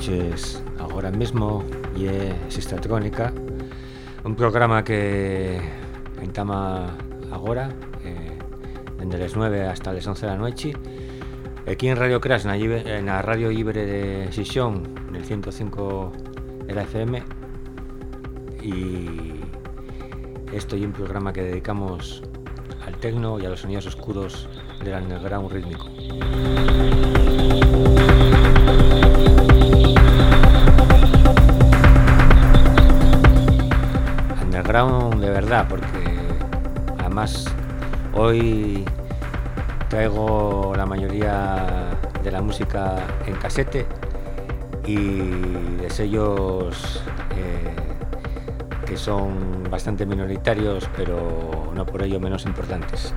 escuches agora mesmo e Sistratrónica un programa que entama agora eh, dende les 9 hasta les 11 da noite aquí en Radio Crash na, na Radio Libre de Xixón del 105 de la FM e esto é un programa que dedicamos al tecno y a los sonidos oscuros del underground rítmico. Verdad, porque además hoy traigo la mayoría de la música en casete y de sellos eh, que son bastante minoritarios, pero no por ello menos importantes.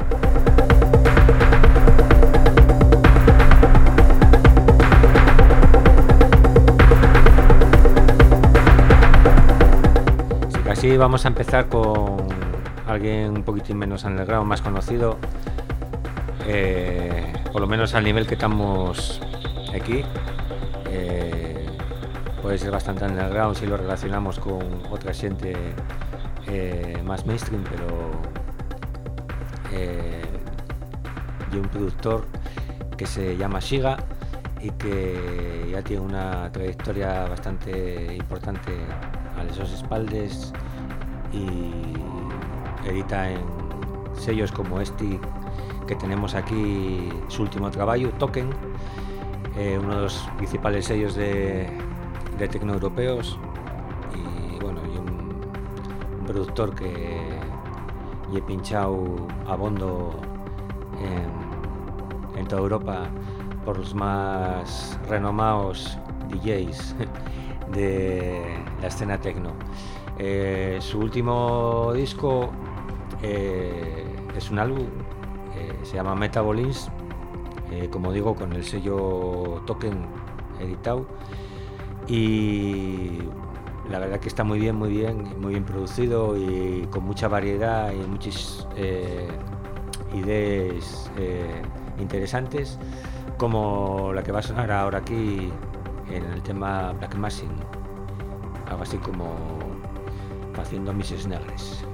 Así que vamos a empezar con alguien un poquitín menos underground, más conocido, eh, por lo menos al nivel que estamos aquí. Eh, puede ser bastante underground si lo relacionamos con otra gente eh, más mainstream, pero eh, de un productor que se llama Shiga y que ya tiene una trayectoria bastante importante a esos espaldes y edita en sellos como este que tenemos aquí su último trabajo, Token, eh, uno de los principales sellos de, de tecnoeuropeos y bueno, y un, productor que he pinchado a bondo en, en, toda Europa por los más renomados DJs de la escena tecno. Eh, su último disco eh, es un álbum, eh, se llama Metabolins, eh, como digo, con el sello Token editado y la verdad que está muy bien, muy bien, muy bien producido y con mucha variedad y muchas ideas interesantes, como la que va a sonar ahora aquí en el tema Black Machine, algo así como haciendo Mises Negres.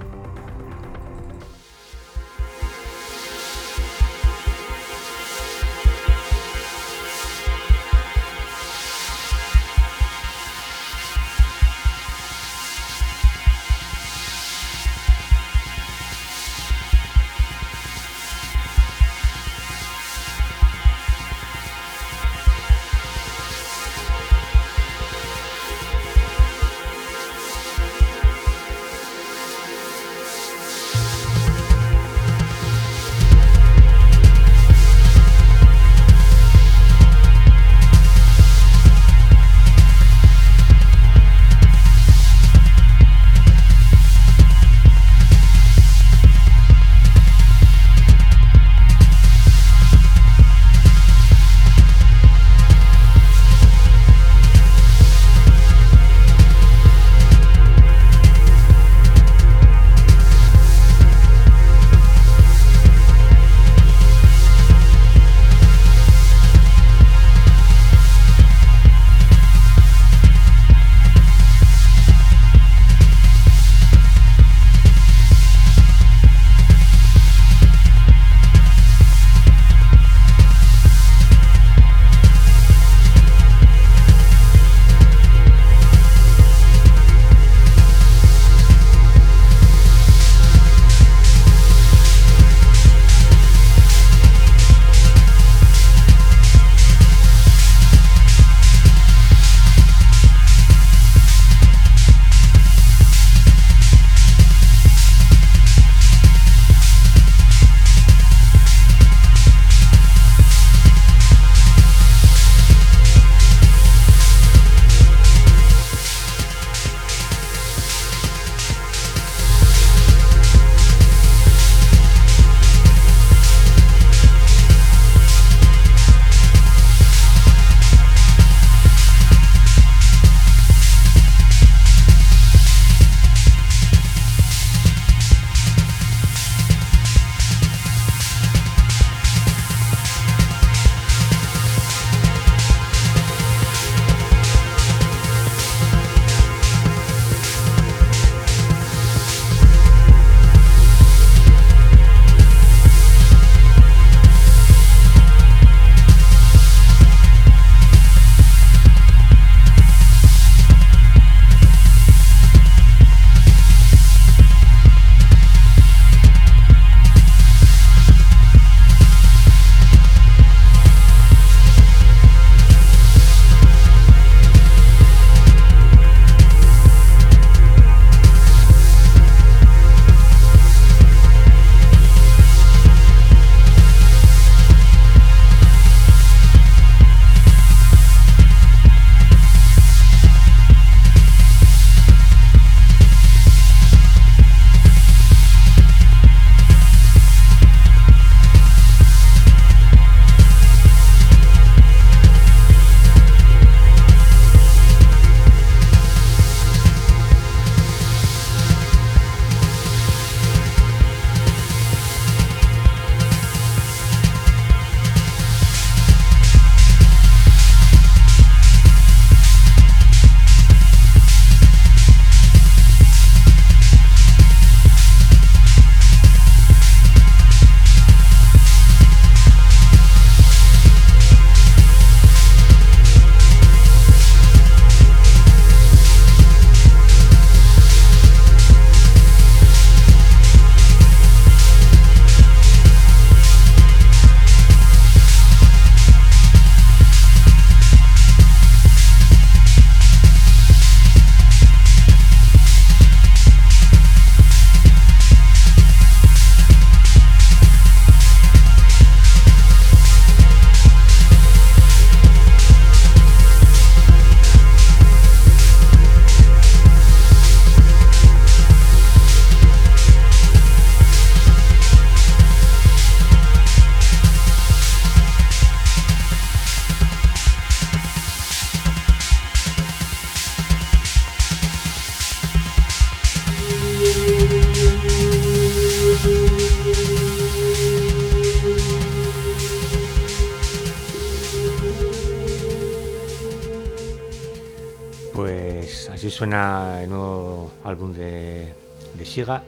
Suena el nuevo álbum de, de Shiga,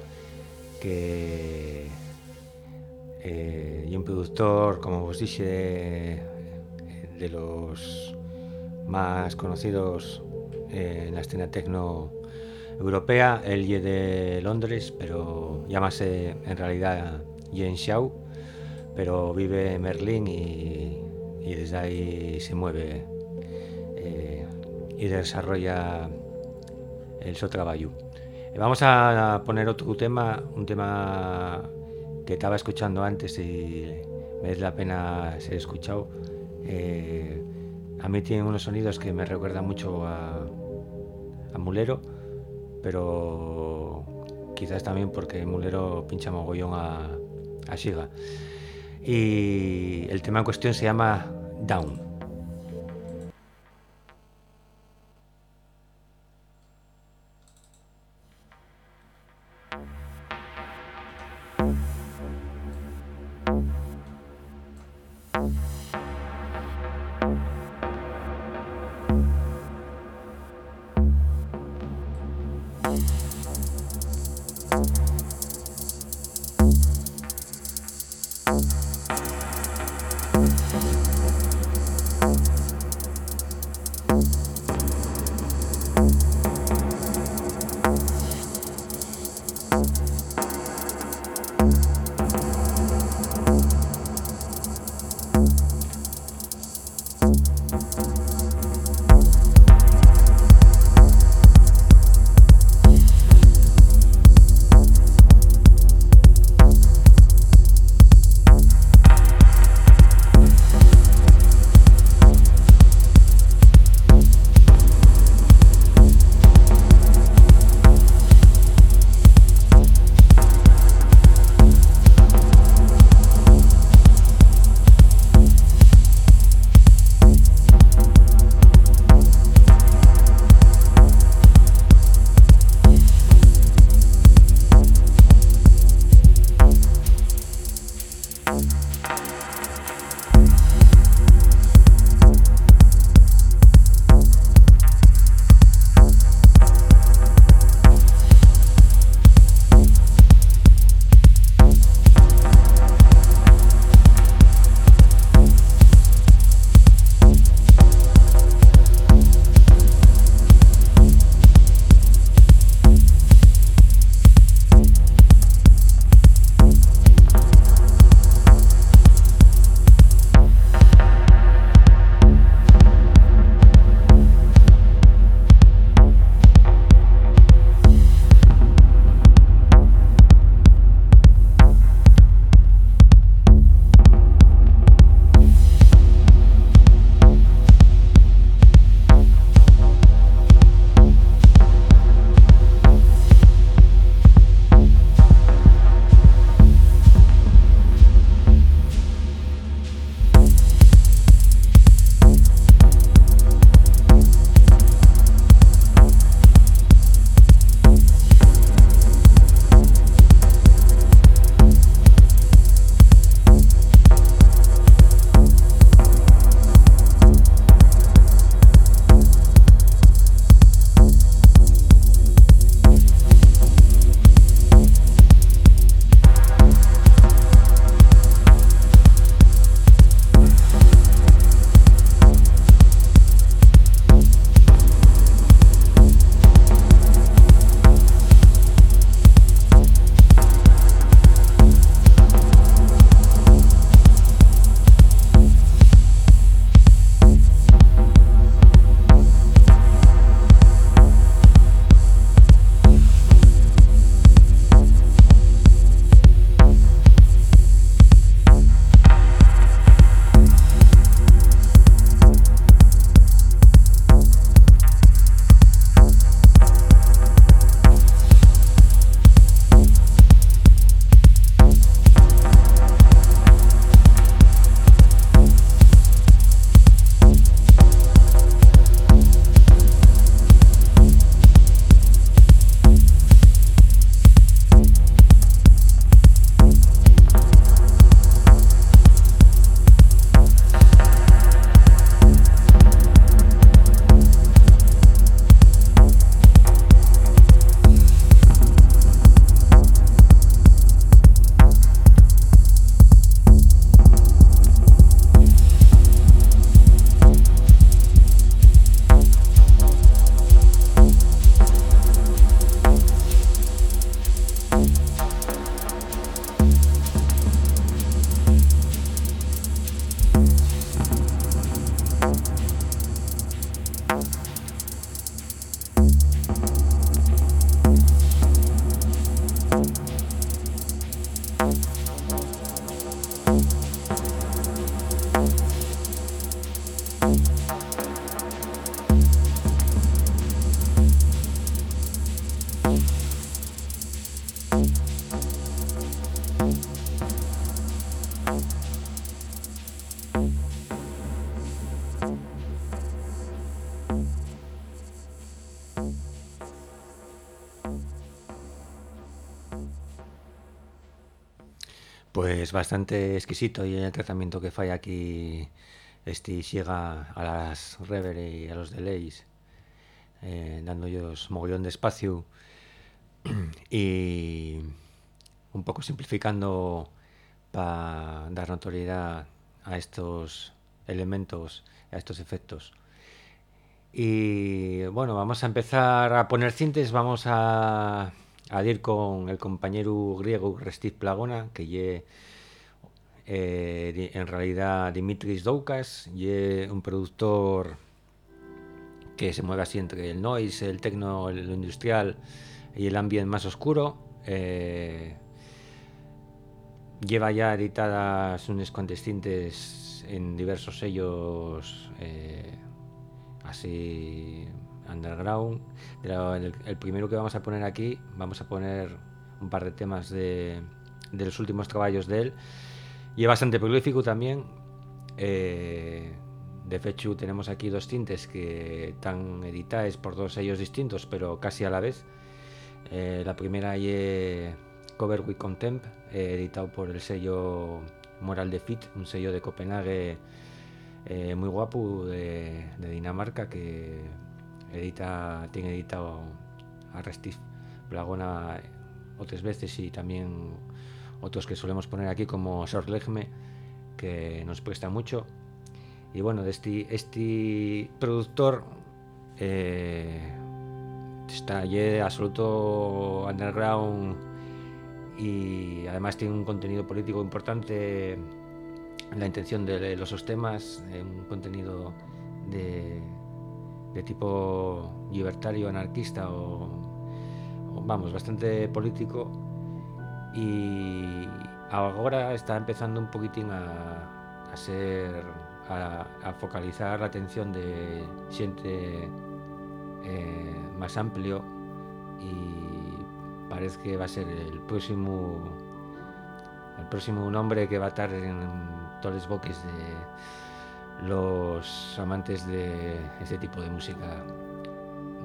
que eh, y un productor, como os dije, de, los más conocidos en la escena tecno europea, él de Londres, pero llámase en realidad Yen Xiao, pero vive en Berlín y, desde ahí se mueve eh, y desarrolla el su trabajo. Vamos a poner otro tema, un tema que estaba escuchando antes y merece la pena ser escuchado. Eh, a mí tiene unos sonidos que me recuerdan mucho a, Mulero, pero quizás también porque Mulero pincha mogollón a, a Shiga. Y el tema en cuestión se llama Down. Pues bastante exquisito y el tratamiento que falla aquí este llega a las rever y a los delays eh, dando ellos mogollón de espacio y un poco simplificando para dar notoriedad a estos elementos, a estos efectos. Y bueno, vamos a empezar a poner cintes, vamos a a ir con el compañero griego Restif Plagona, que ye eh, en realidad Dimitris Doukas, un productor que se mueve así entre el noise, el techno, el industrial y el ambiente más oscuro. Eh, lleva ya editadas unas cuantas en diversos sellos eh, así underground. el, primero que vamos a poner aquí, vamos a poner un par de temas de, los últimos trabajos de él. Y es bastante prolífico también. Eh, de hecho, tenemos aquí dos tintes que están editados por dos sellos distintos, pero casi a la vez. Eh, la primera es Cover with Contempt, eh, editado por el sello Moral de Fit, un sello de Copenhague muy guapo de, de Dinamarca que edita, tiene editado a Restif Blagona otras veces y también otros que solemos poner aquí como Sorlegme que nos presta mucho. Y bueno de este, este productor eh, está allí absoluto underground y además tiene un contenido político importante la intención de los temas un contenido de de tipo libertario, anarquista o, vamos, bastante político. Y ahora está empezando un poquitín a, a ser a, focalizar la atención de gente eh, más amplio y parece que va a ser el próximo el próximo nombre que va a estar en todos los boques de los amantes de este tipo de música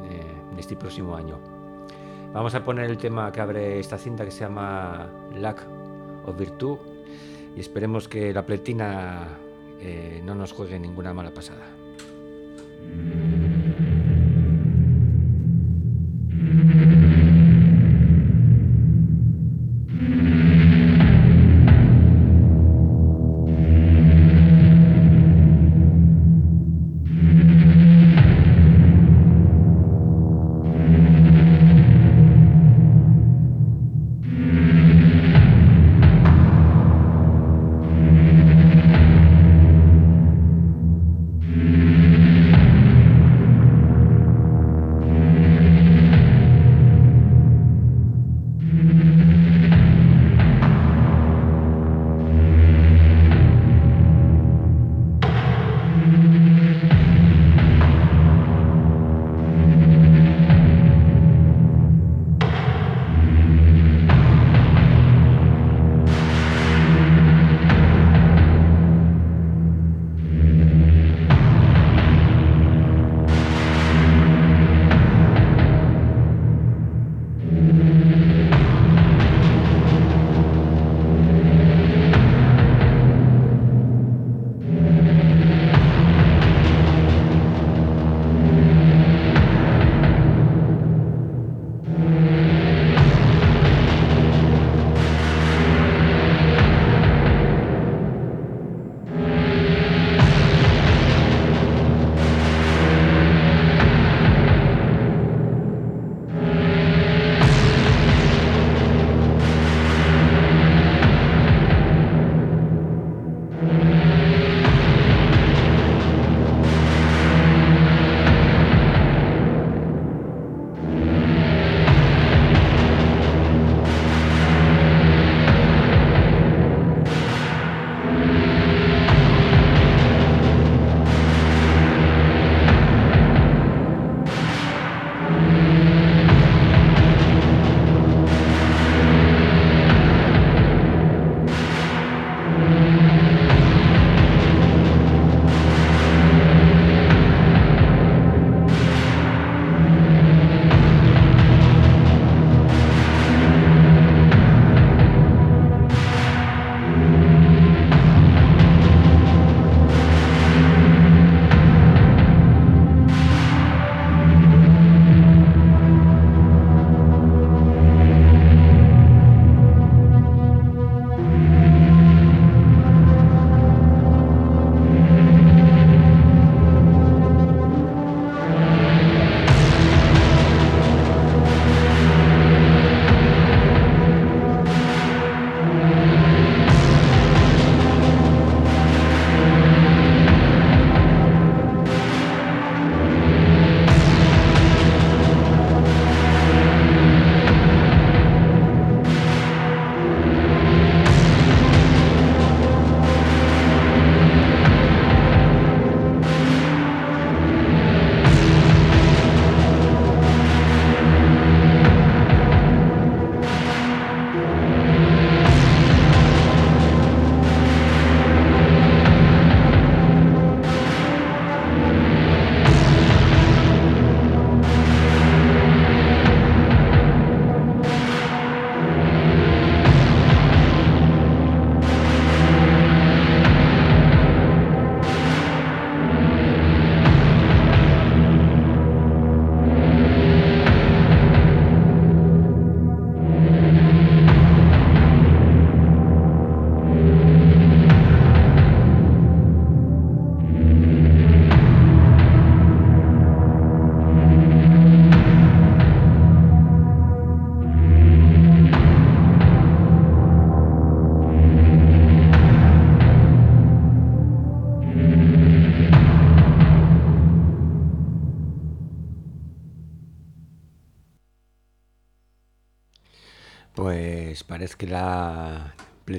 de, este próximo año. Vamos a poner el tema que abre esta cinta que se llama Lack of Virtue y esperemos que la pletina eh, no nos juegue ninguna mala pasada. Mm-hmm.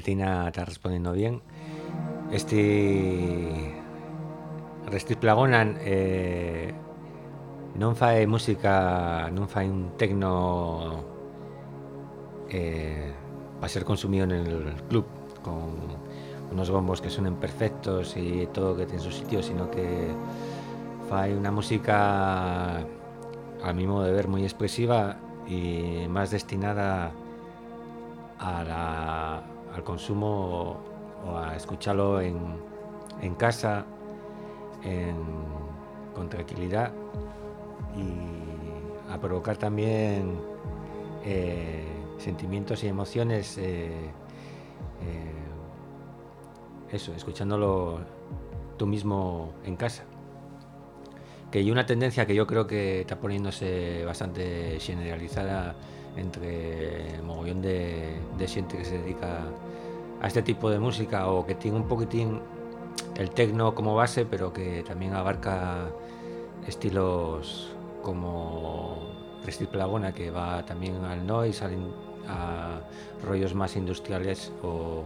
Pletina está respondiendo bien. Este Restit Plagonan eh, non música, non fai un tecno eh, para ser consumido en el club con unos bombos que suenen perfectos y todo que tiene su sitio, sino que fai una música a mi modo de ver muy expresiva y más destinada a la, al consumo o a escucharlo en, en casa con tranquilidad y a provocar también eh, sentimientos y emociones, eh, eh, eso, escuchándolo tú mismo en casa. Que hay una tendencia que yo creo que está poniéndose bastante generalizada entre el mogollón de, de gente que se dedica a este tipo de música o que tiene un poquitín el tecno como base, pero que también abarca estilos como Restil Plagona, que va también al noise, a rollos más industriales o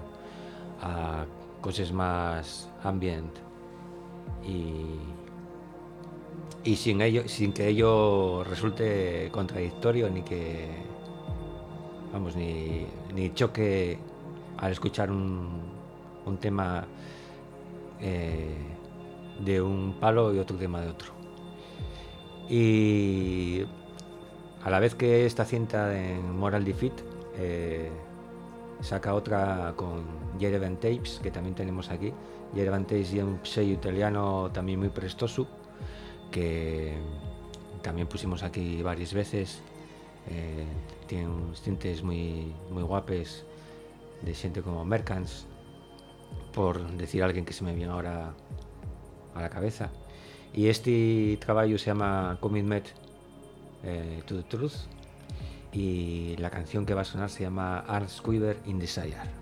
a cosas más ambient. Y, y sin, ello, sin que ello resulte contradictorio ni que, vamos, ni, ni choque al escuchar un, tema eh, de un palo y otro tema de otro. Y a la vez que esta cinta en Moral Defeat eh, saca otra con Jerevan Tapes, que también tenemos aquí. Jerevan Tapes y un sello italiano también muy prestoso, que también pusimos aquí varias veces. Eh, tiene unos tintes muy, muy guapes de gente como Mercants, por decir alguien que se me viene ahora a la cabeza. Y este trabajo se llama Commitment eh, to the Truth y la canción que va a sonar se llama Art Squiver in Desire.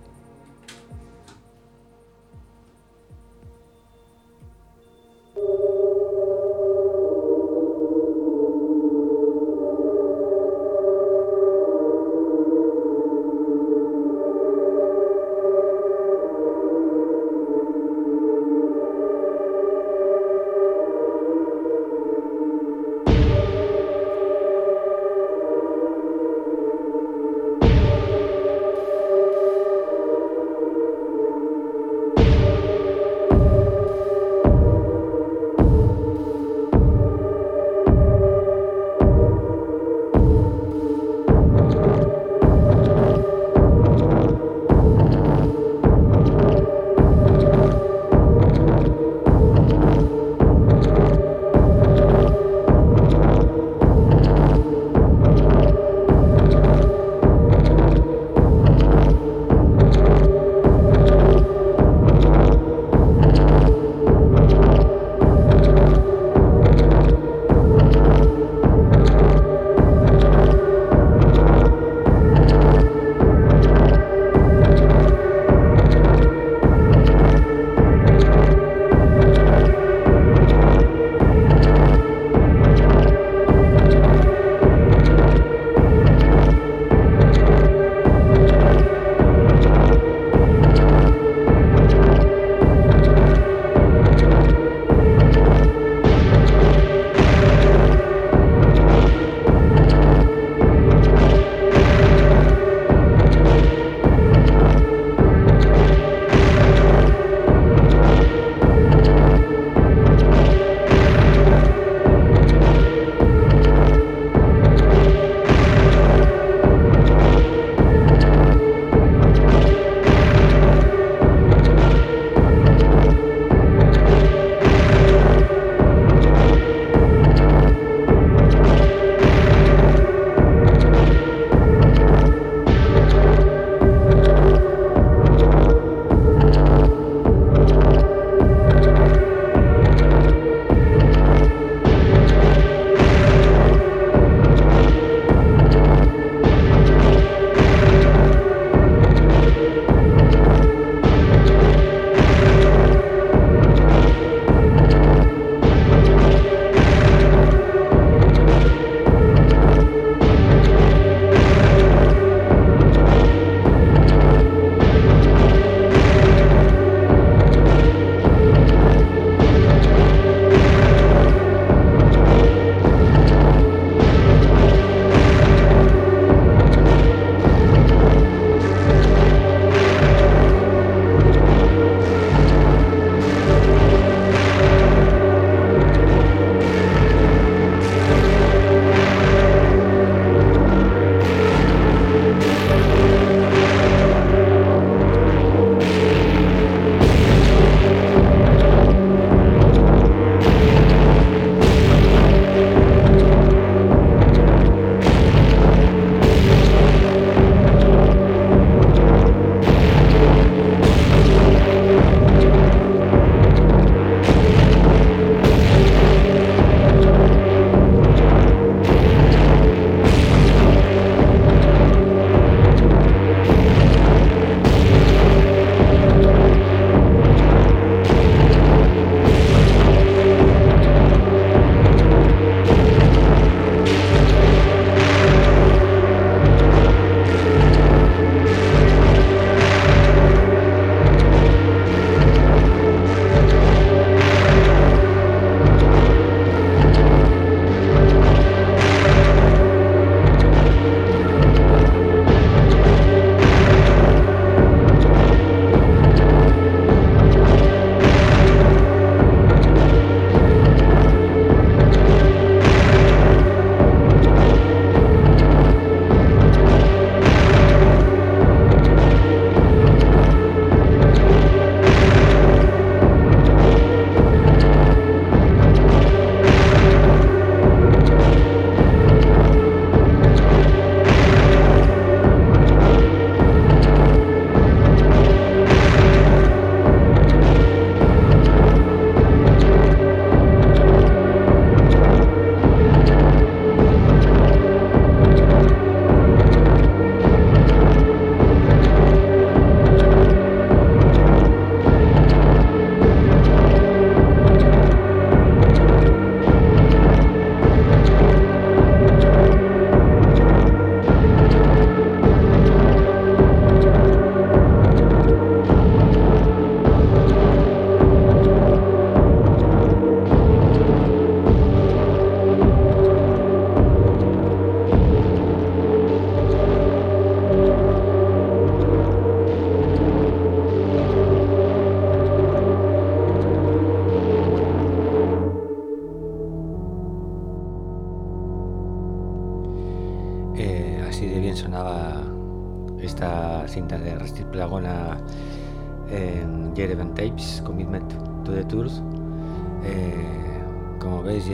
Eh, como veis,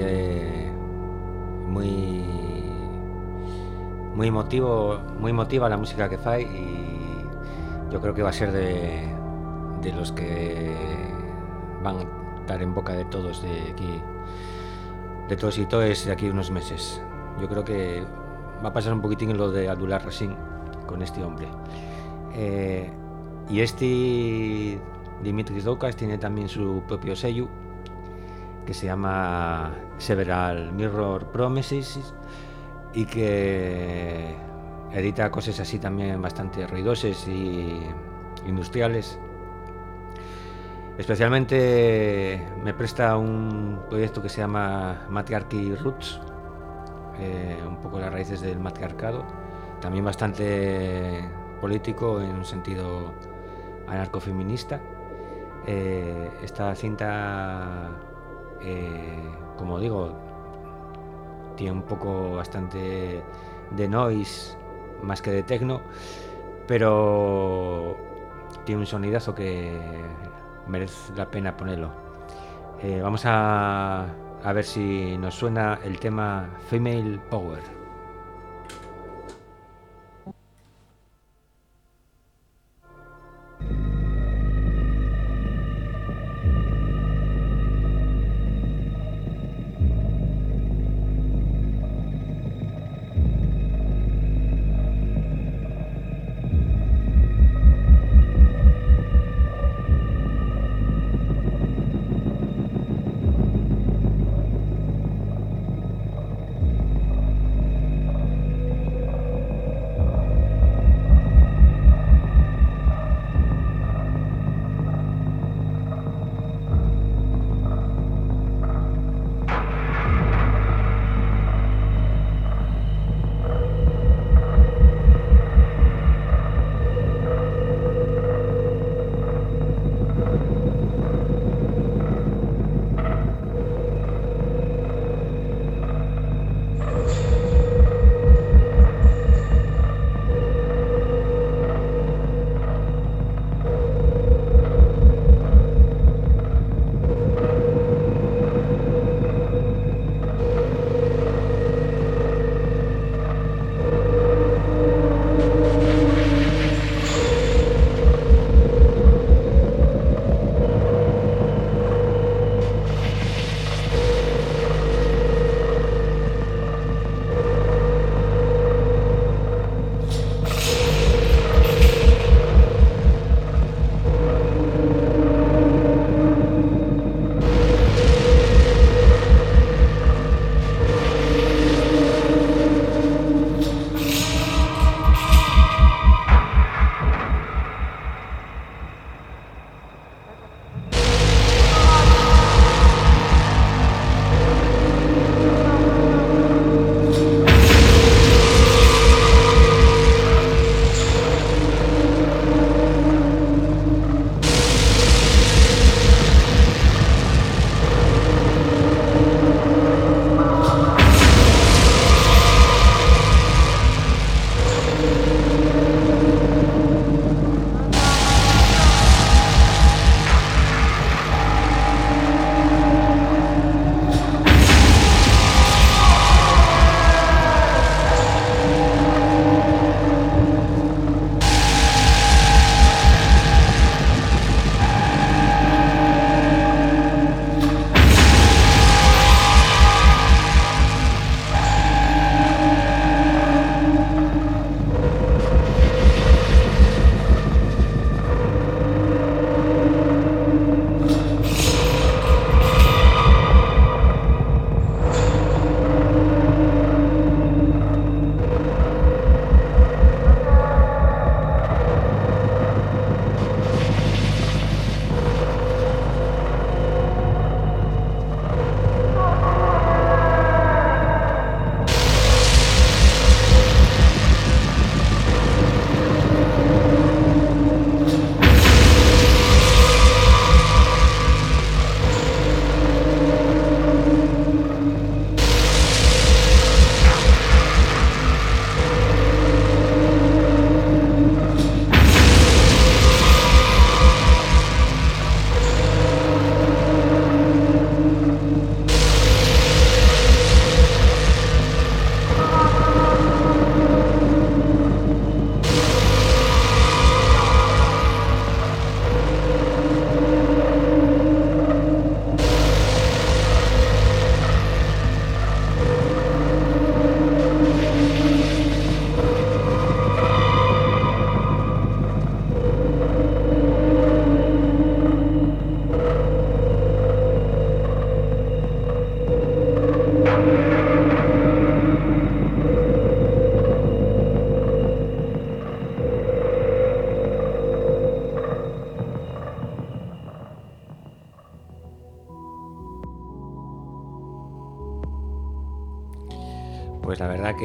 muy muy emotivo, muy emotiva la música que fai y yo creo que va a ser de, de los que van a estar en boca de todos de aquí, de todos y todos de aquí unos meses. Yo creo que va a pasar un poquitín lo de Abdullah Racine con este hombre. Eh, y este Dimitris Doukas tiene también su propio sello que se llama Several Mirror Promises y que edita cosas así también bastante ruidosas y industriales. Especialmente me presta un proyecto que se llama Matriarchy Roots, eh, un poco las raíces del matriarcado, también bastante político en un sentido anarcofeminista. Eh, esta cinta, eh, como digo, tiene un poco bastante de noise más que de techno, pero tiene un sonidazo que merece la pena ponerlo. Eh, vamos a, a ver si nos suena el tema Female Power.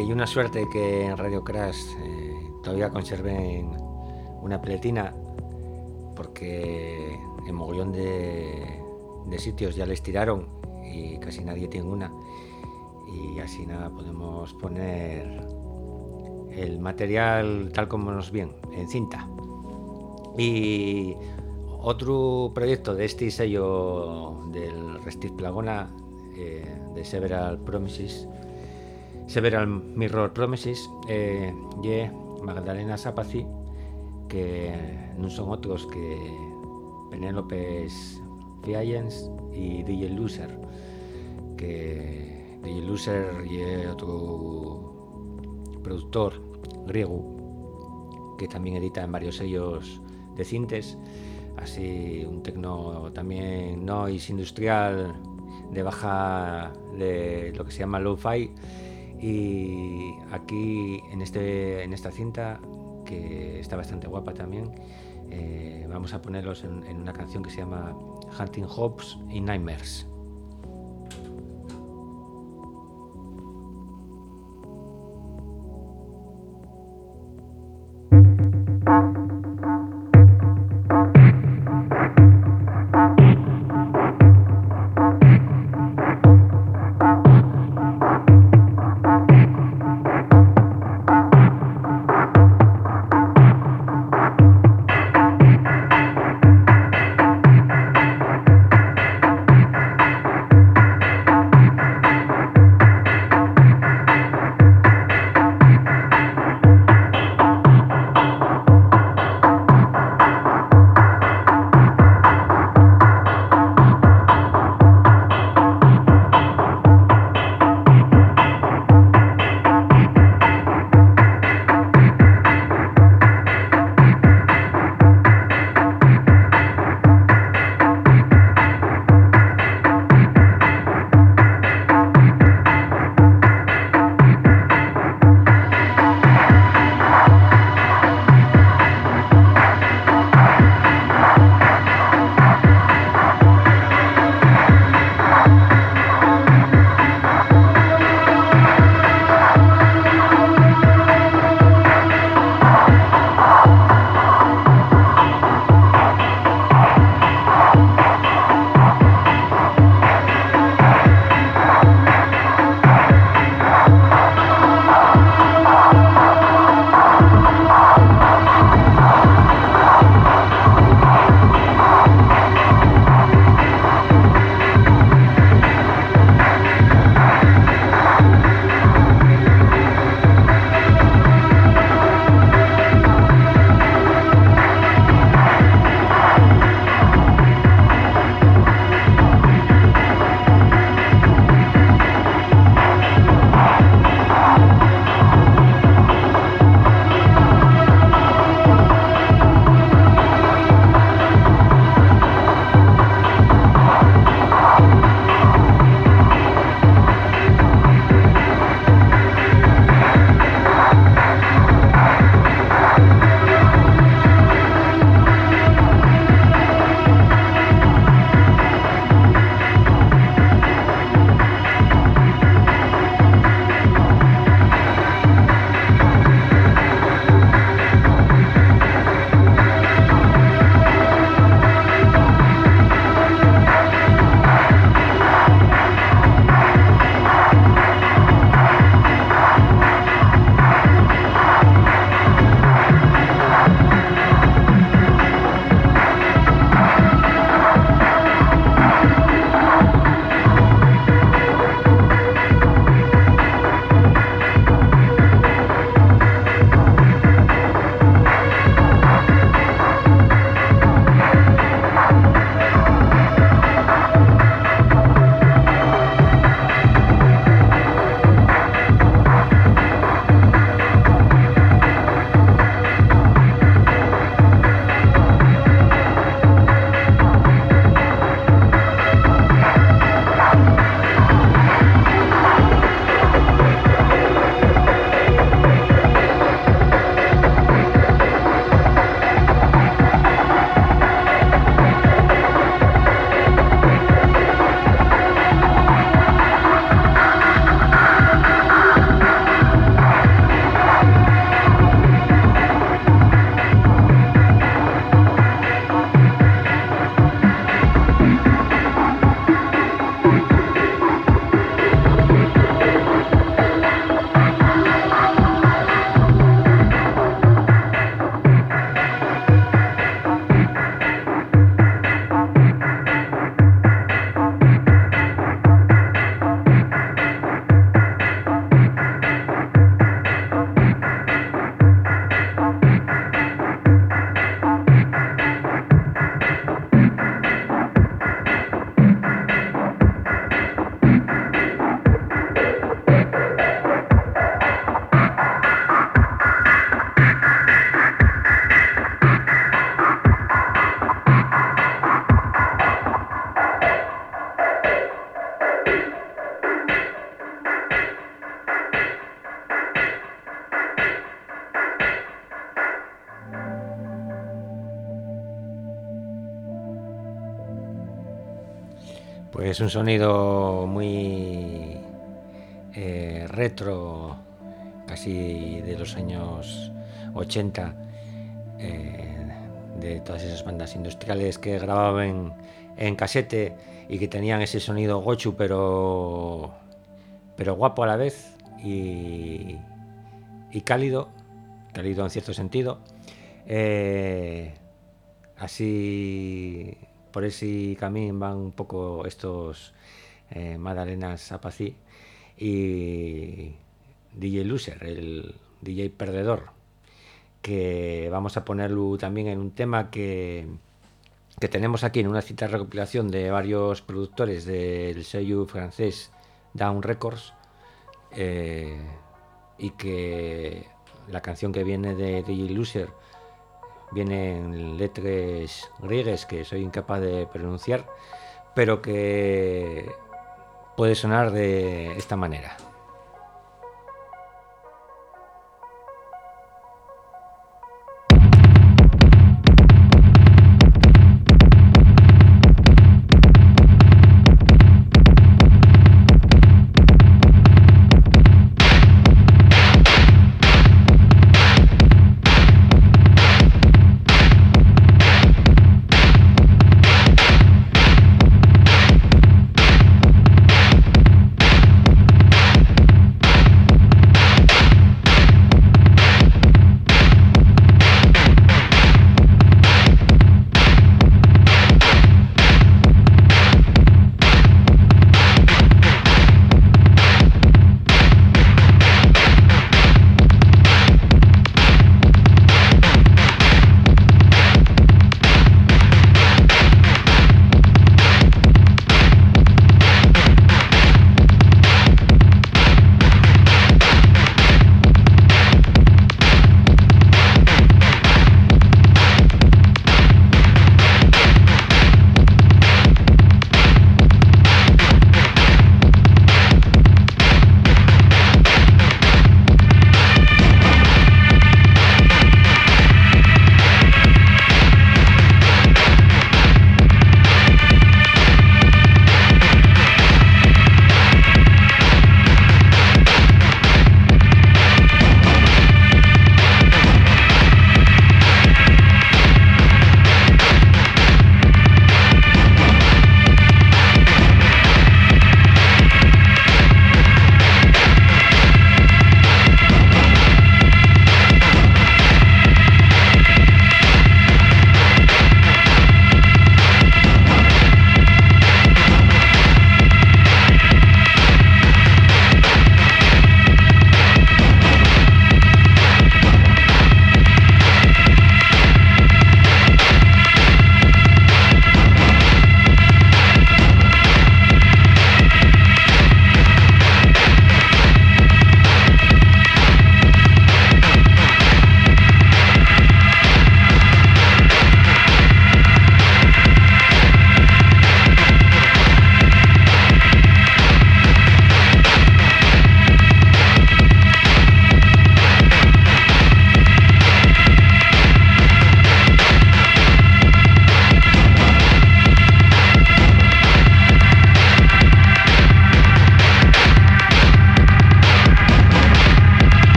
Que hay una suerte que en Radio Crash eh, todavía conserven una pletina, porque en mogollón de, sitios ya les tiraron y casi nadie tiene una. Y así nada, podemos poner el material tal como nos viene, en cinta. Y otro proyecto de este sello del Restif Plagona, eh, de Several Promises, Several Mirror Promises, eh, y Magdalena Sapaci, que no son otros que Penélope Fiallens y DJ Loser, que DJ Loser y otro productor griego que también edita en varios sellos de cintes así un tecno también noise industrial de baja de lo que se llama lo-fi y aquí en este en esta cinta que está bastante guapa también eh, vamos a ponerlos en, en, una canción que se llama Hunting Hopes y Nightmares Pues un sonido muy eh, retro, casi de los años 80, eh, de todas esas bandas industriales que grababan en, casete y que tenían ese sonido gochu, pero, pero guapo a la vez y, cálido, cálido en cierto sentido. Eh, así por ese camino van un poco estos eh, Madalenas Apací y DJ Loser, el DJ perdedor, que vamos a ponerlo también en un tema que, que tenemos aquí en una cita de recopilación de varios productores del sello francés Down Records eh, y que la canción que viene de DJ Loser vienen letras griegas que soy incapaz de pronunciar, pero que puede sonar de esta manera.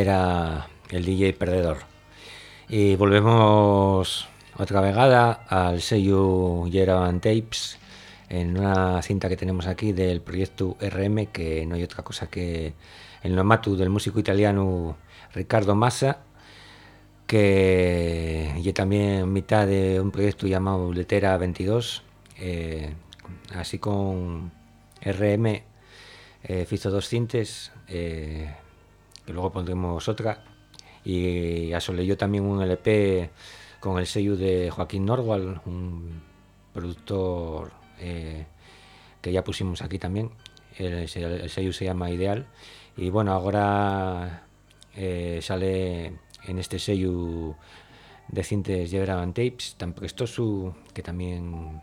Era el DJ Perdedor. Y volvemos otra vegada al sello Yerevan Tapes en una cinta que tenemos aquí del proyecto RM que no hay otra cosa que el nomatu del músico italiano Ricardo Massa que y también mitad de un proyecto llamado Letera 22 eh, así con RM eh, hizo dos cintes eh, que luego pondremos otra y yo también un LP con el sello de Joaquín Norwal, un productor eh, que ya pusimos aquí también. El, sello se llama Ideal. Y bueno, ahora eh, sale en este sello de cintes Yebraban Tapes, tan prestoso que también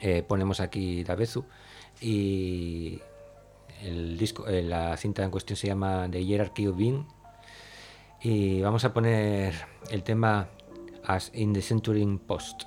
eh, ponemos aquí Dabezu. Y el disco, eh, la cinta en cuestión se llama The Hierarchy of Being. Y vamos a poner el tema As in the Century Post.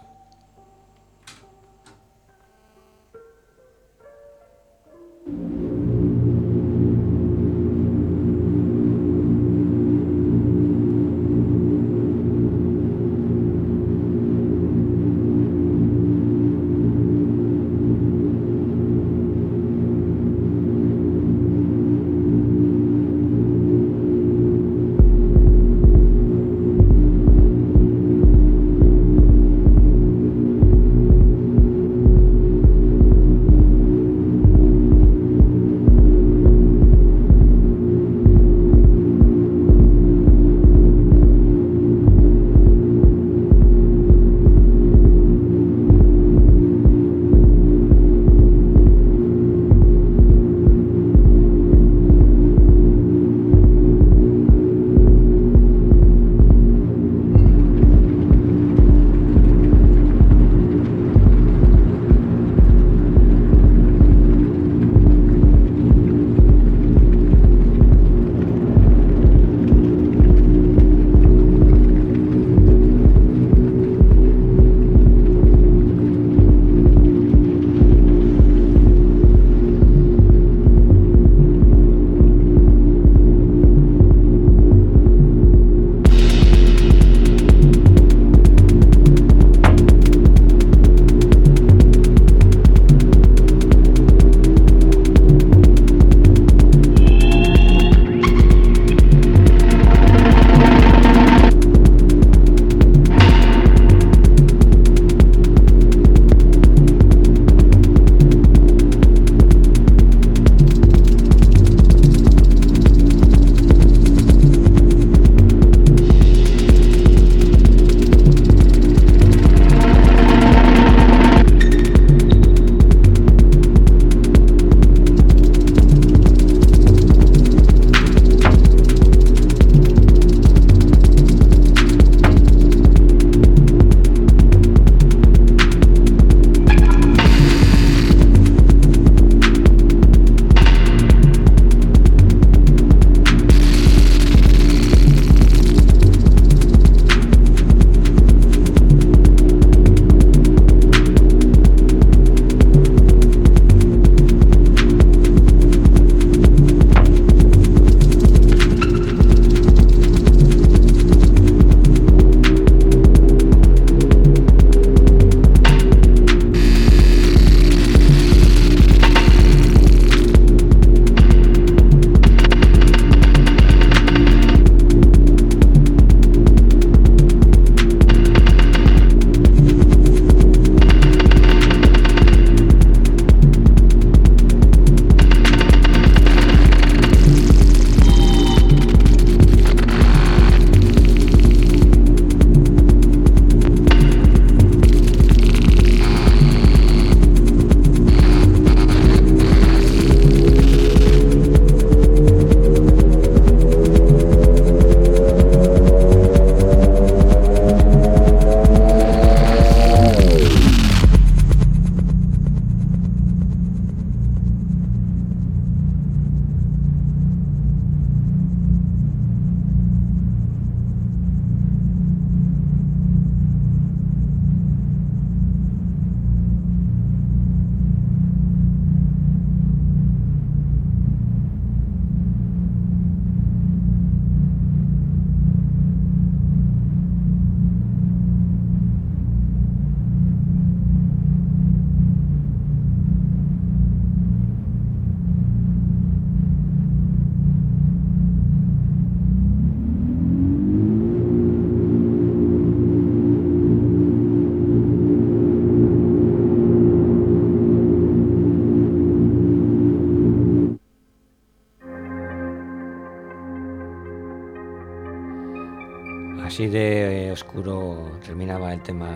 Terminaba el tema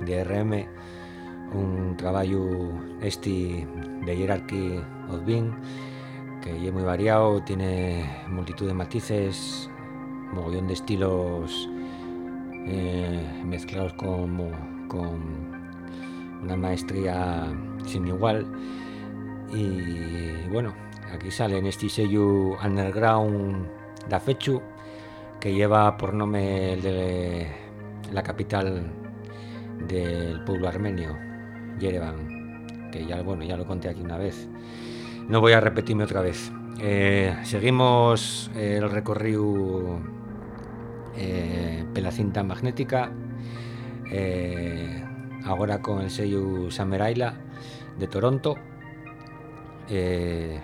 de RM, un trabajo este de Hierarchy of Being, que es muy variado, tiene multitud de matices, mogollón de estilos eh, mezclados con, con una maestría sin igual. Y bueno, aquí sale en este sello underground da Fechu, que lleva por nombre el de la capital del pueblo armenio, Yerevan, que ya, bueno, ya lo conté aquí una vez. No voy a repetirme otra vez. Eh, seguimos el recorrido eh, pela cinta magnética eh, ahora con el sello Sameraila de Toronto eh,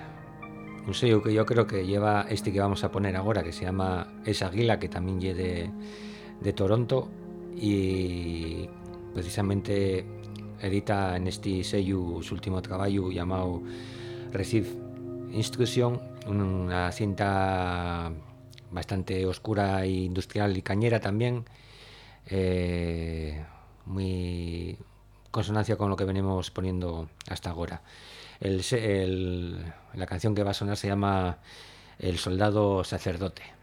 un sello que yo creo que lleva este que vamos a poner ahora que se llama Es Aguila que también lleve de, Toronto y precisamente edita en este sello su último trabajo llamado Receive Instruction una cinta bastante oscura e industrial y cañera también. Eh, muy consonancia con lo que venimos poniendo hasta ahora. la canción que va a sonar se llama El soldado sacerdote.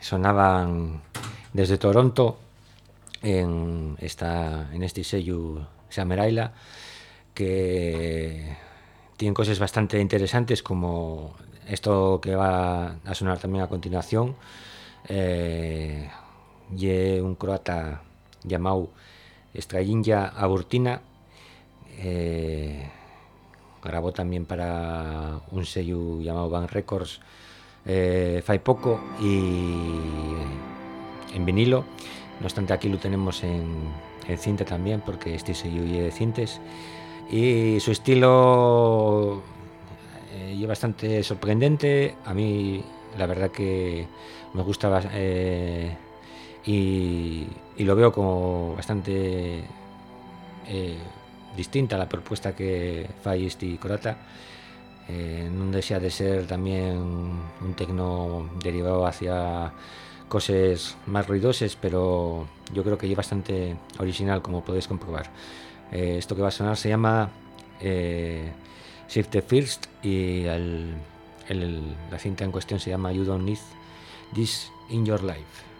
Sonaban desde Toronto en, esta, en este sello Sameraila que tienen cosas bastante interesantes como esto que va a sonar también a continuación. Eh, y un croata llamado Strajinja Aburtina eh, grabó también para un sello llamado Van Records eh, fai poco y en vinilo. No obstante aquí lo tenemos en, cinta también porque este sello de cintes. Y su estilo eh, es bastante sorprendente. A mí la verdad que me gusta eh, y, y, lo veo como bastante eh, distinta a la propuesta que fai este Corata eh, non desea de ser tamén un tecno derivado hacia cosas más ruidosas, pero yo creo que es bastante original, como podéis comprobar. Eh, esto que va a sonar se llama eh, Shift the First y la cinta en cuestión se llama You Don't Need This in Your Life.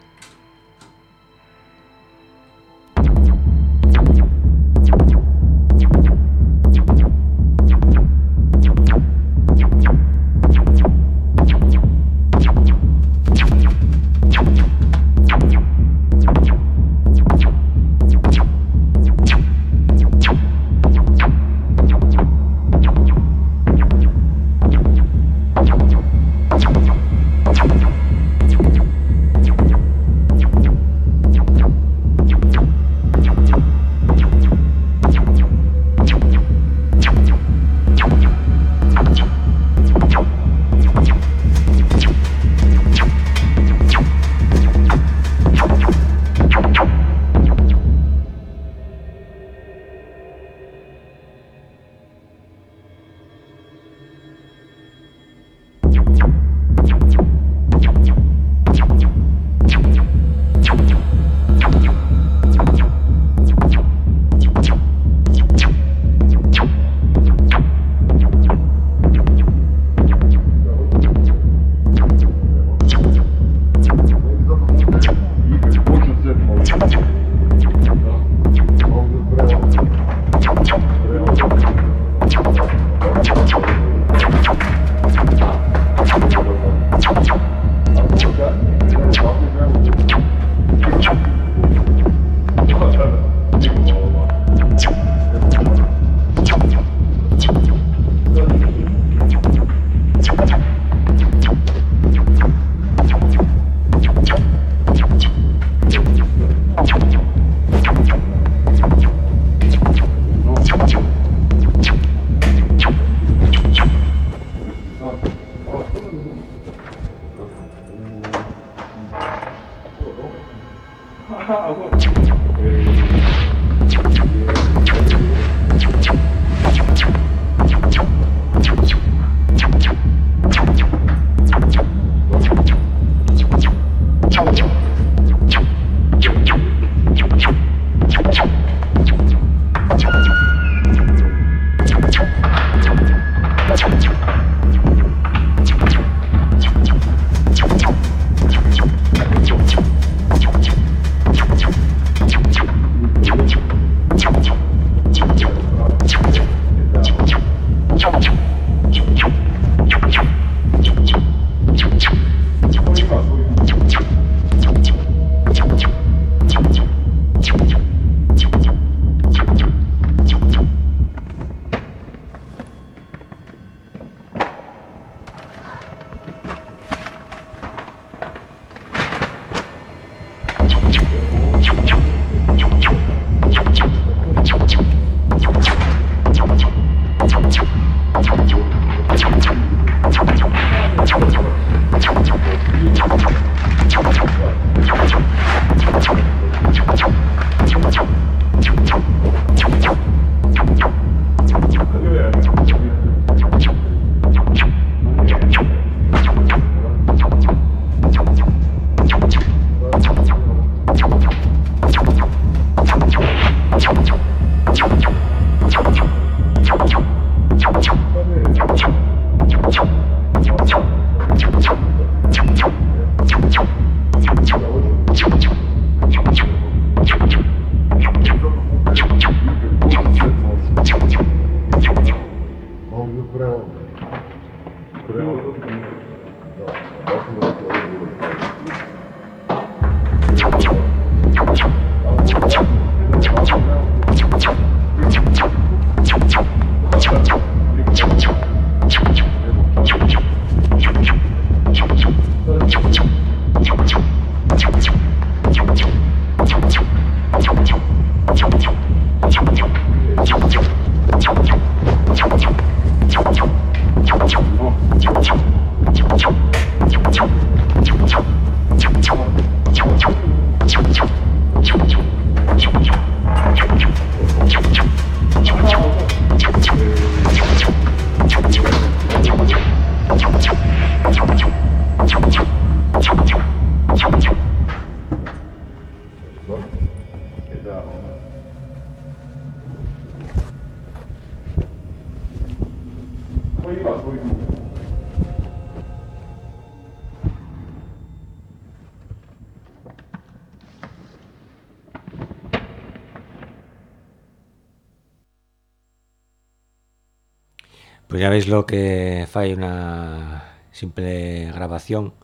Veis lo que fai una simple grabación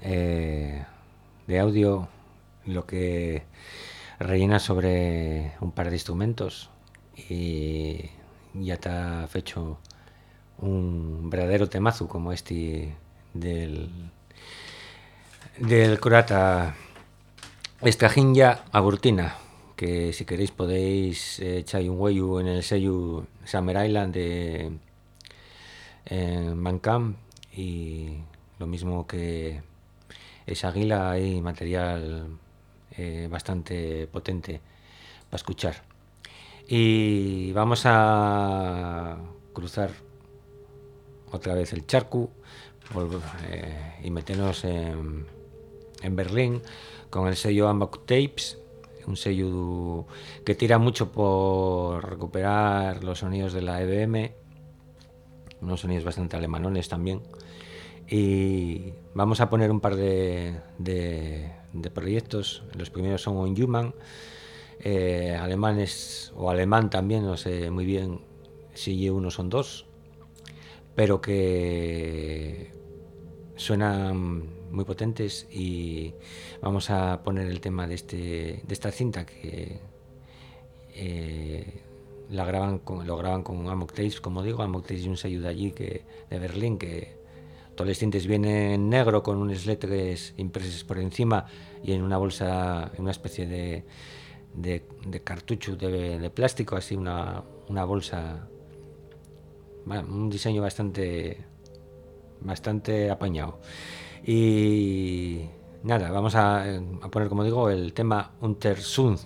eh, de audio, lo que rellena sobre un par de instrumentos y ya está fecho un verdadero temazo como este del del croata Estrajinja Agurtina que si queréis podéis echar un huello en el sello Summer Island de en Mancam y lo mismo que esa águila hay material eh, bastante potente para escuchar. Y vamos a cruzar otra vez el charco eh, y meternos en, Berlín con el sello Amok Tapes un sello que tira mucho por recuperar los sonidos de la EBM unos sonidos bastante alemanones también. Y vamos a poner un par de, de, proyectos. Los primeros son Unhuman, eh, alemanes o alemán también, no sé muy bien si uno son dos, pero que suenan muy potentes y vamos a poner el tema de, este, de esta cinta que eh, la graban con, lo graban con Amok Tapes, como digo, Amok Tapes es un sello de allí, que, de Berlín, que todos los tintes vienen en negro con unos letras impresas por encima y en una bolsa, en una especie de, de, cartucho de, de, plástico, así una, una bolsa, un diseño bastante, bastante apañado. Y nada, vamos a, a poner, como digo, el tema Untersund.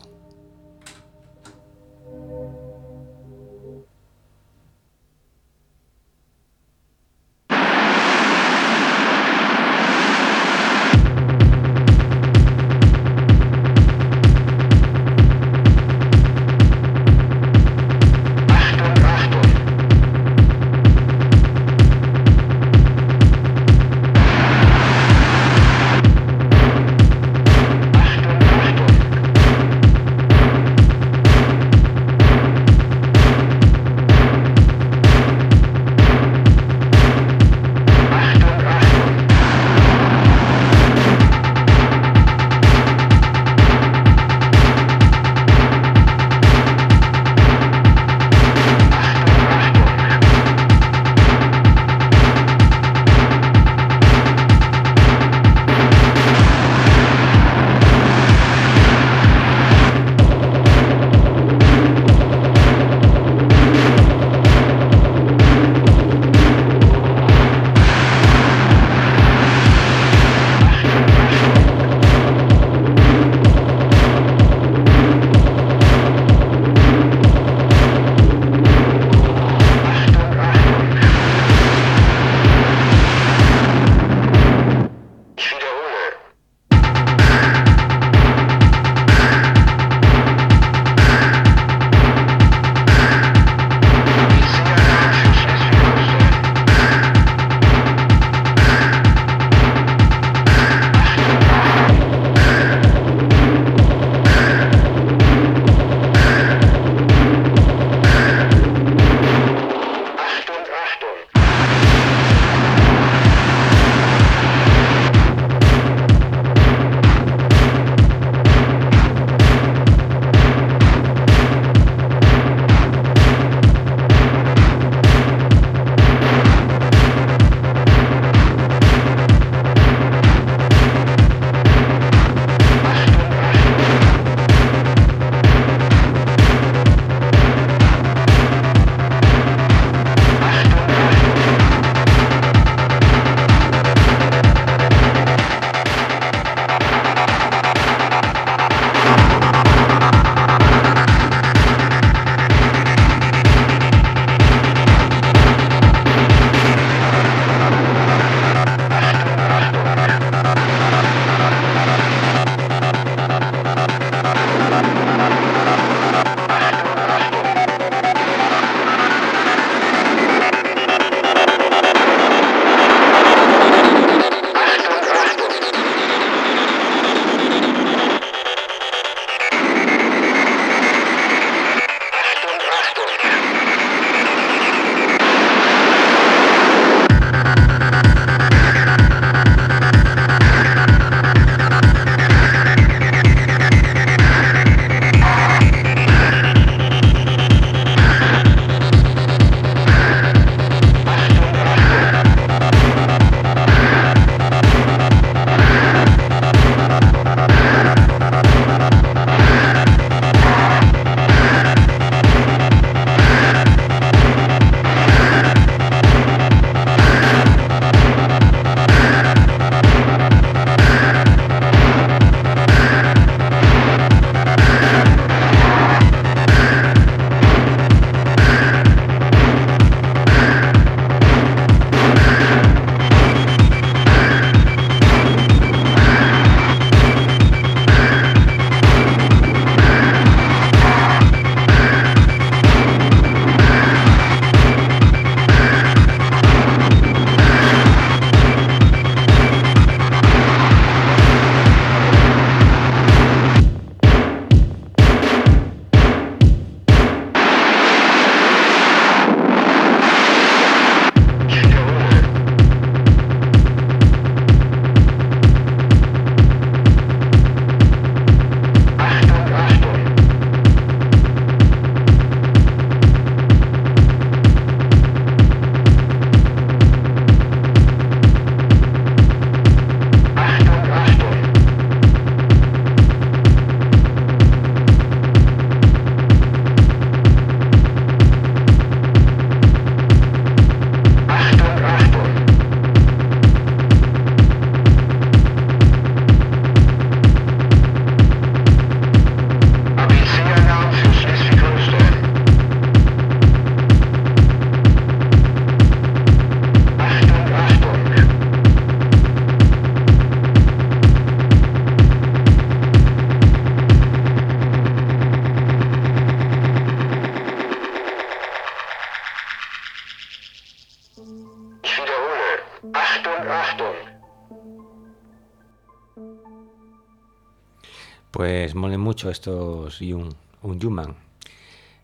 Molen mucho estos y un, un human,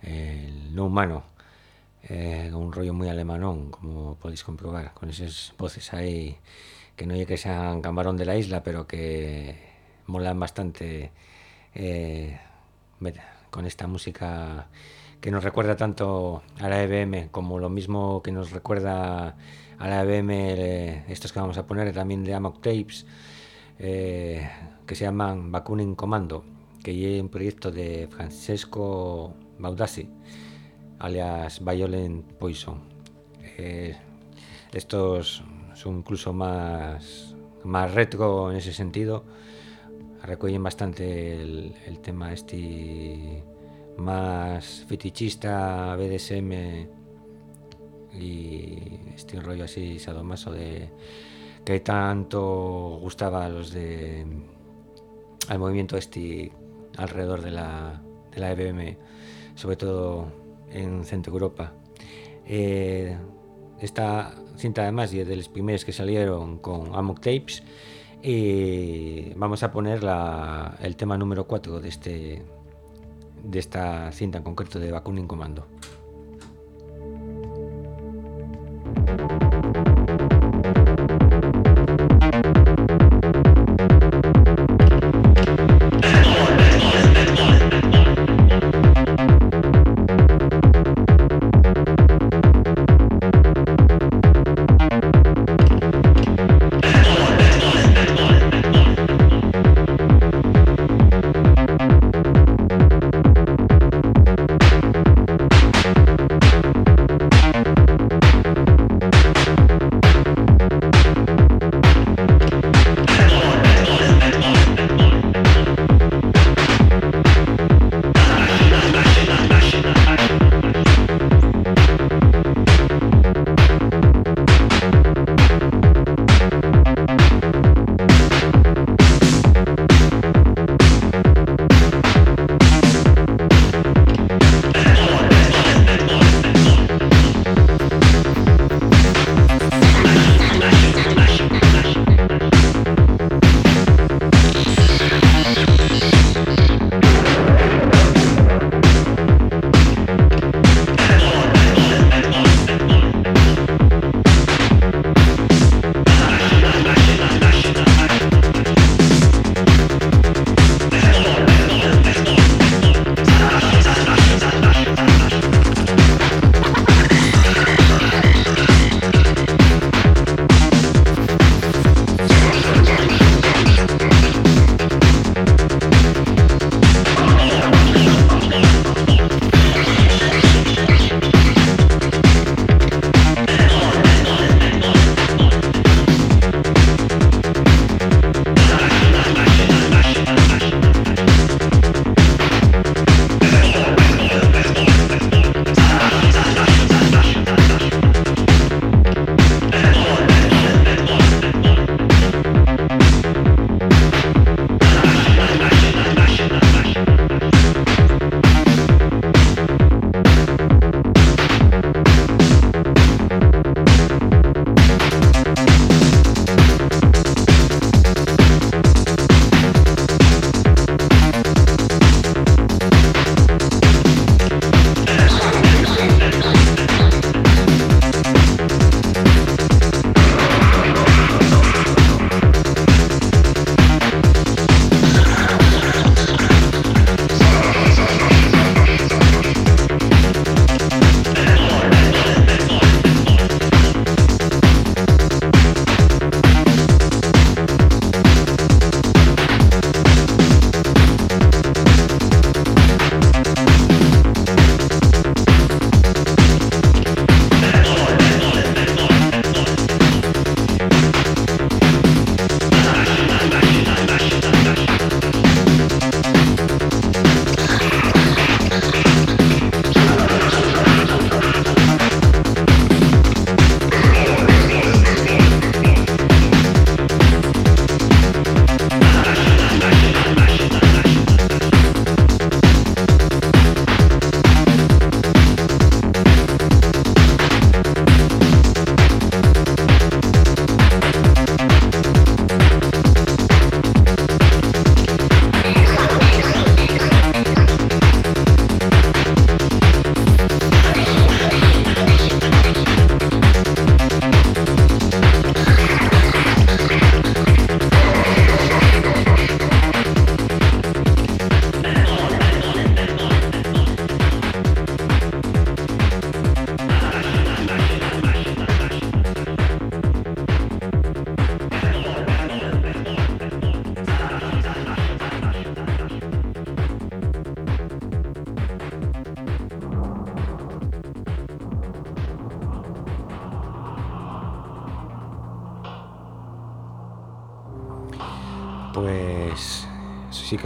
el no humano, eh, un rollo muy alemanón, como podéis comprobar, con esas voces ahí que no hay que sean camarón de la isla, pero que molan bastante eh, con esta música que nos recuerda tanto a la EBM como lo mismo que nos recuerda a la EBM eh, estos que vamos a poner también de Amok Tapes eh, que se llaman Bakunin Commando, que es un proyecto de Francesco Baudassi, alias Violent Poison. Eh, estos son incluso más, más retro en ese sentido, recogen bastante el, tema este más fetichista, BDSM y este rollo así sadomaso de que tanto gustaba los de al movimiento este alrededor de la, de la EBM, sobre todo en Centro Europa. Eh, esta cinta además y de los primeros que salieron con Amok Tapes y vamos a poner la, el tema número 4 de, este, de esta cinta en concreto de Bakunin Commando.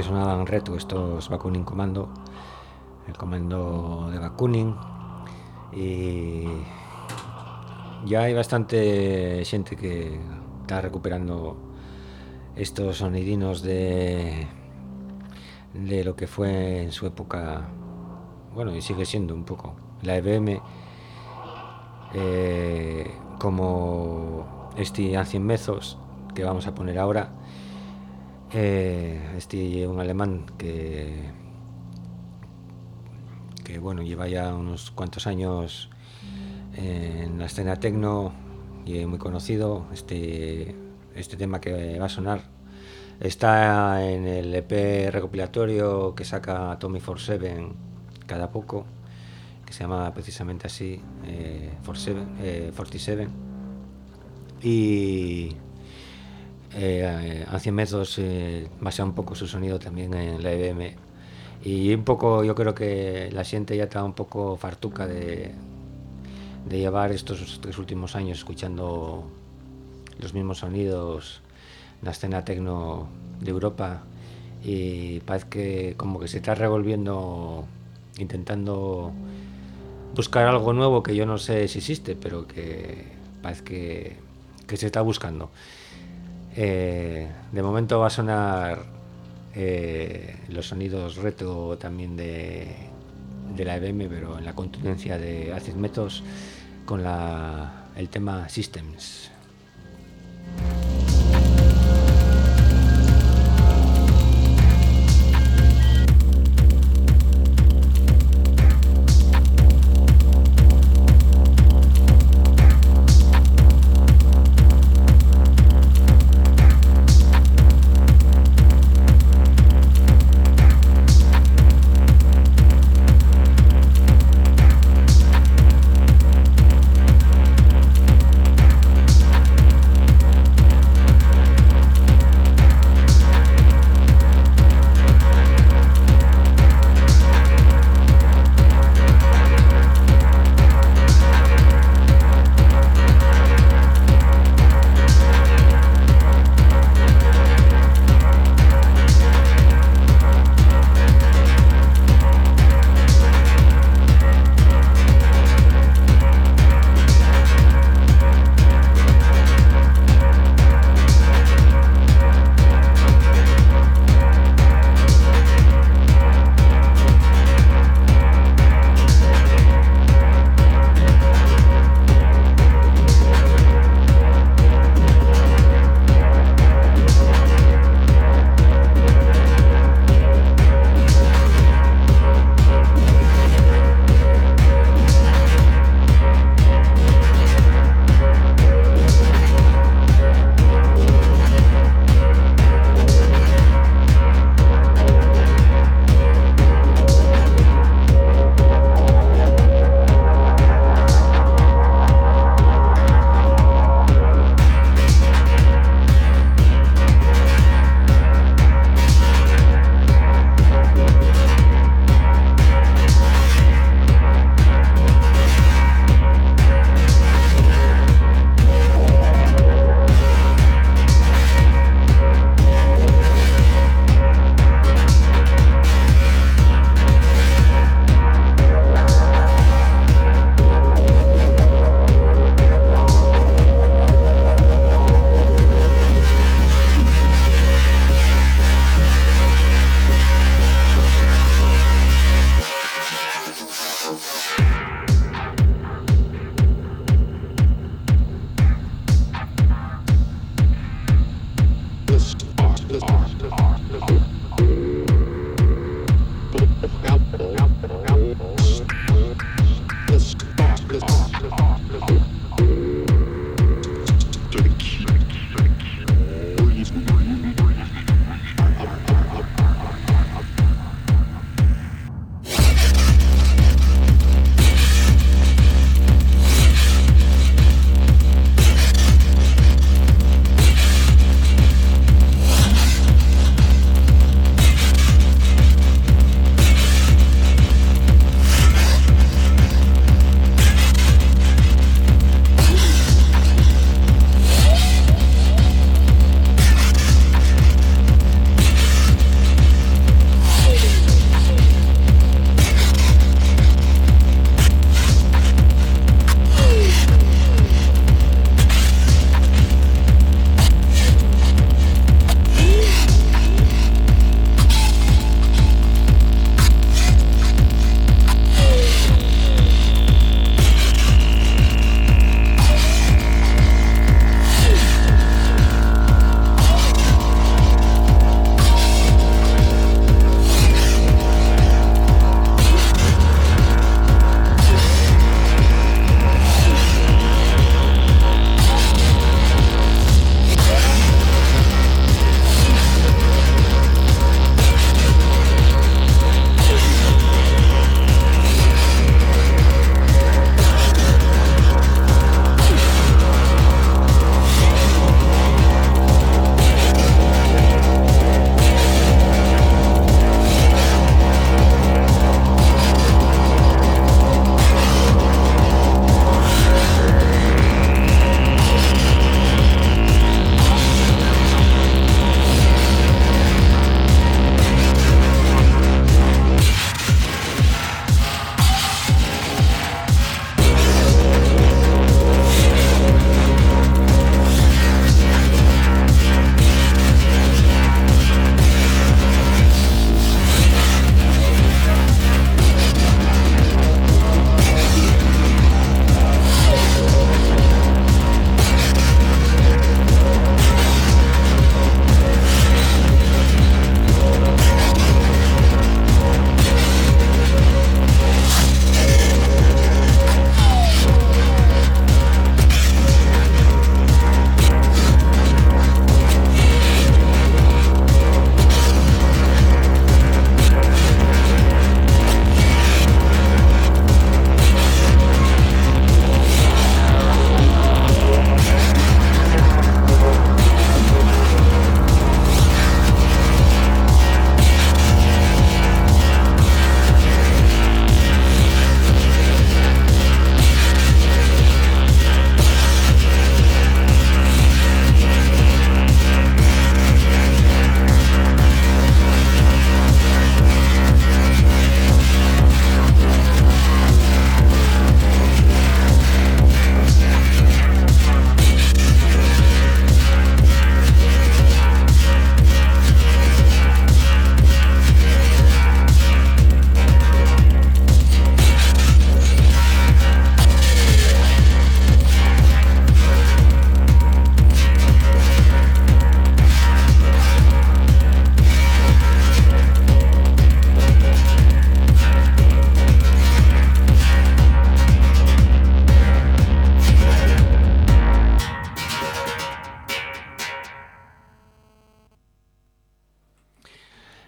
Sonaban reto estos Bakunin Comando, el comando de Bakunin. Y ya hay bastante gente que está recuperando estos sonidinos de, lo que fue en su época, bueno, y sigue siendo un poco, la EBM, eh, como este Ancien Mezos que vamos a poner ahora. Eh, este un alemán que que bueno lleva ya unos cuantos años en la escena tecno y es muy conocido este este tema que va a sonar está en el EP recopilatorio que saca Tommy 47 cada poco, que se llama precisamente así, eh, 47. Y eh, hace metros eh, basa un poco su sonido también en la EBM. Y un poco, yo creo que la gente ya está un poco fartuca de, llevar estos tres últimos años escuchando los mismos sonidos la escena tecno de Europa y parece que como que se está revolviendo intentando buscar algo nuevo que yo no sé si existe pero que parece que se está buscando eh, de momento va a sonar eh, los sonidos reto también de, la EBM pero en la contundencia de Acid Metos con el tema Systems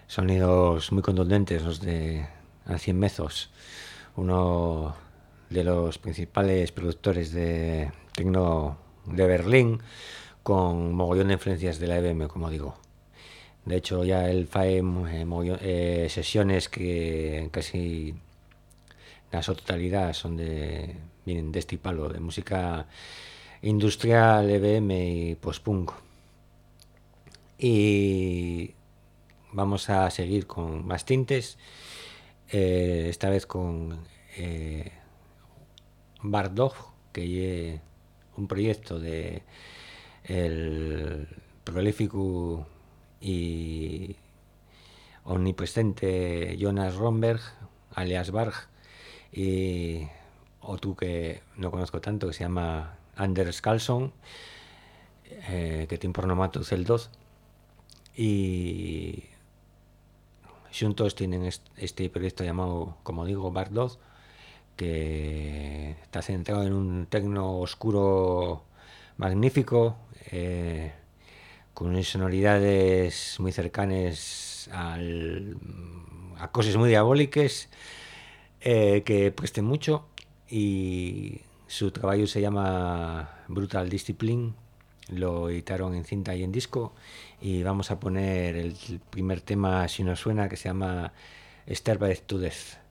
sonidos muy contundentes, los de Ancien Mezos, uno de los principales productores de tecno de Berlín, con mogollón de influencias de la EBM, como digo. De hecho, ya él fae eh, eh, sesiones que casi la totalidad son de vienen de este palo, de música industrial, EBM y post-punk. Y vamos a seguir con más tintes, eh, esta vez con eh, Bardog, que es un proyecto de el prolífico y omnipresente Jonas Romberg, alias Barg, y otro que no conozco tanto, que se llama Anders Carlson, eh, que tiene por nombre Celdos, y juntos tienen este proyecto llamado, como digo, Bardot, que está centrado en un tecno oscuro magnífico, eh, con sonoridades muy cercanas a cosas muy diabólicas eh, que presten mucho y su trabajo se llama Brutal Discipline lo editaron en cinta y en disco y vamos a poner el primer tema si nos suena que se llama Starved to Death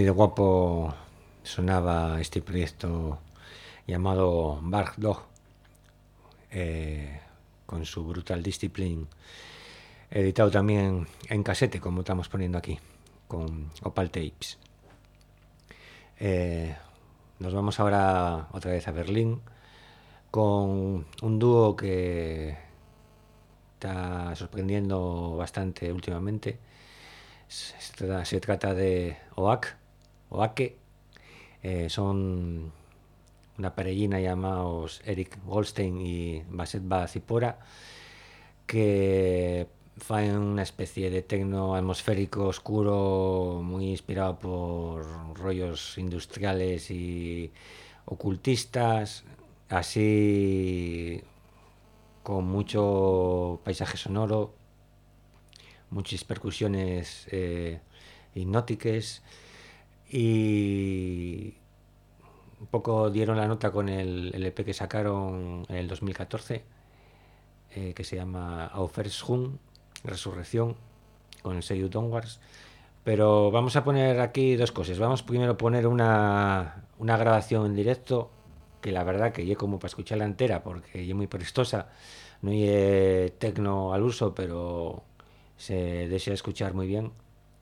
De guapo sonaba este proyecto llamado Bark Dog, eh, con su Brutal Discipline, editado también en casete, como estamos poniendo aquí, con Opal Tapes. Eh, nos vamos ahora otra vez a Berlín con un dúo que está sorprendiendo bastante últimamente. Se trata, de OAK, OAKE. Eh, son una parellina llamados Eric Goldstein y Baset Bazipora que fan una especie de tecno atmosférico oscuro muy inspirado por rollos industriales y ocultistas así con mucho paisaje sonoro, muchas percusiones eh, hipnóticas y un poco dieron la nota con el LP que sacaron en el 2014 eh, que se llama Auferschung, Resurrección, con el sello Downwards. Pero vamos a poner aquí dos cosas. Vamos primero a poner una, una grabación en directo que la verdad que yo como para escucharla entera, porque es muy prestosa, no hay tecno al uso, pero se desea escuchar muy bien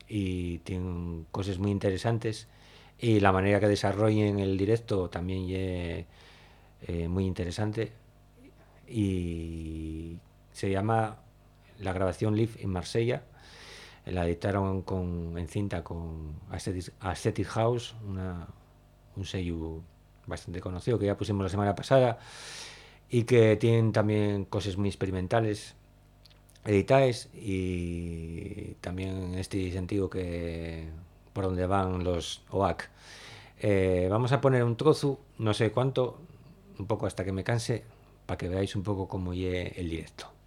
y tiene cosas muy interesantes. Y la manera que desarrollen el directo también es eh, muy interesante. Y se llama la grabación Live en Marsella. La editaron con, en cinta con Aesthetic, House una, un sello bastante conocido que ya pusimos la semana pasada y que tienen también cosas muy experimentales editadas y también en este sentido que por donde van los OAC. Eh, vamos a poner un trozo, no sé cuánto, un poco hasta que me canse, para que veáis un poco cómo es el directo.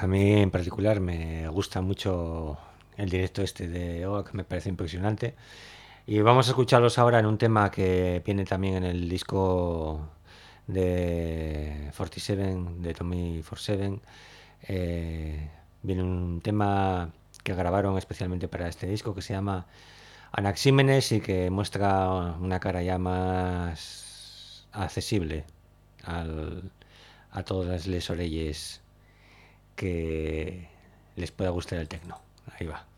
A mí en particular me gusta mucho el directo este de OAK, me parece impresionante. Y vamos a escucharlos ahora en un tema que viene también en el disco de 47, de Tommy 47. Eh, viene un tema que grabaron especialmente para este disco que se llama Anaxímenes y que muestra una cara ya más accesible a todas las orelles que les pueda gustar el tecno. Ahí va.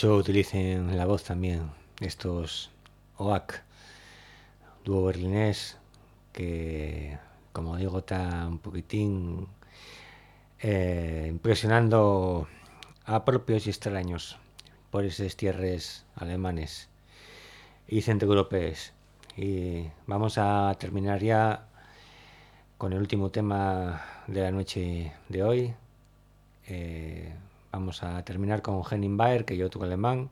Mucho utilicen la voz también estos OAK, dúo berlinés, que como digo está un poquitín eh, impresionando a propios y extraños por esos tierras alemanes y centroeuropeos. Y vamos a terminar ya con el último tema de la noche de hoy. Eh, Vamos a terminar con Henning Baer, que yo otro alemán,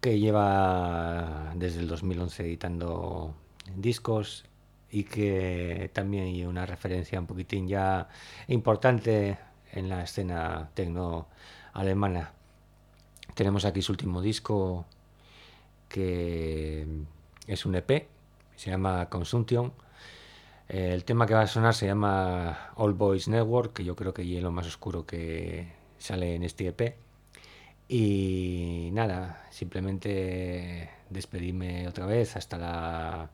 que lleva desde el 2011 editando discos y que también hay una referencia un poquitín ya importante en la escena tecno alemana. Tenemos aquí su último disco que es un EP, se llama Consumption. El tema que va a sonar se llama All Boys Network, que yo creo que es lo más oscuro que sale en este EP. Y nada, simplemente despedirme otra vez hasta la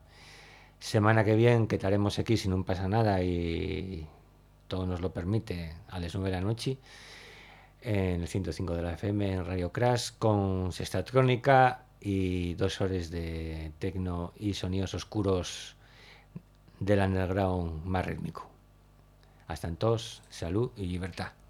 semana que viene, que estaremos aquí si no pasa nada y todo nos lo permite, a las 9 de la noche, en el 105 de la FM, en Radio Crash, con Sexta Trónica y dos horas de tecno y sonidos oscuros del underground más rítmico. Hasta entonces, salud y libertad.